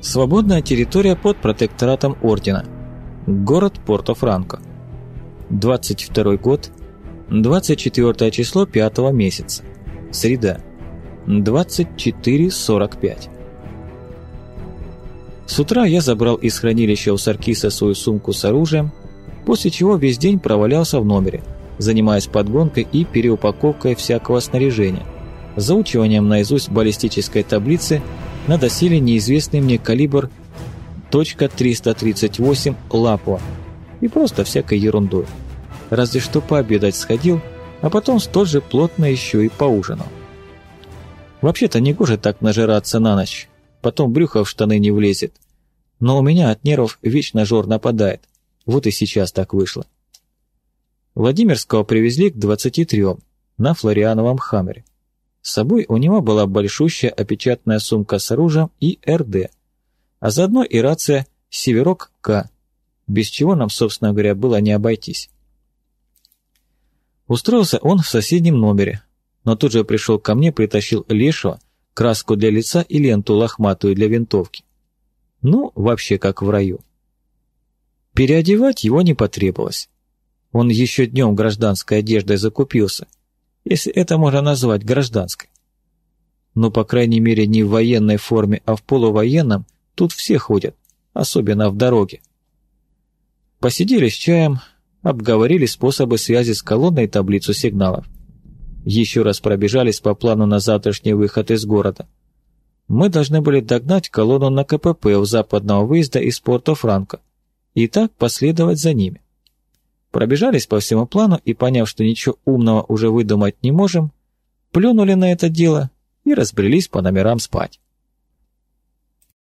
Свободная территория под протекторатом Ордена. Город Порто-Франко. 22 год. 24 число 5 месяца. Среда. 24.45. С утра я забрал из хранилища у Саркиса свою сумку с оружием, после чего весь день провалялся в номере, занимаясь подгонкой и переупаковкой всякого снаряжения, заучиванием наизусть баллистической таблицы на доселе неизвестный мне калибр .338 Лапуа и просто всякой ерундой. Разве что пообедать сходил, а потом столь же плотно еще и поужинал. Вообще-то не гоже так нажираться на ночь, потом брюхо в штаны не влезет. Но у меня от нервов вечно жор нападает, вот и сейчас так вышло. Владимирского привезли к 23 на Флориановом Хаммере. С собой у него была большущая опечатанная сумка с оружием и РД, а заодно и рация «Северок К», без чего нам, собственно говоря, было не обойтись. Устроился он в соседнем номере, но тут же пришел ко мне, притащил лешего, краску для лица и ленту лохматую для винтовки. Ну, вообще как в раю. Переодевать его не потребовалось. Он еще днем гражданской одеждой закупился, если это можно назвать гражданской. Но, по крайней мере, не в военной форме, а в полувоенном тут все ходят, особенно в дороге. Посидели с чаем, обговорили способы связи с колонной и таблицу сигналов еще раз пробежались по плану на завтрашний выход из города. Мы должны были догнать колонну на КПП у западного выезда из Порто-Франко и так последовать за ними. Пробежались по всему плану и, поняв, что ничего умного уже выдумать не можем, плюнули на это дело и разбрелись по номерам спать.